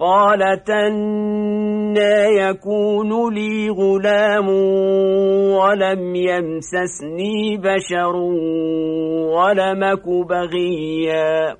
قالت أنا يكون لي غلام ولم يمسسني بشر ولمك بغيا.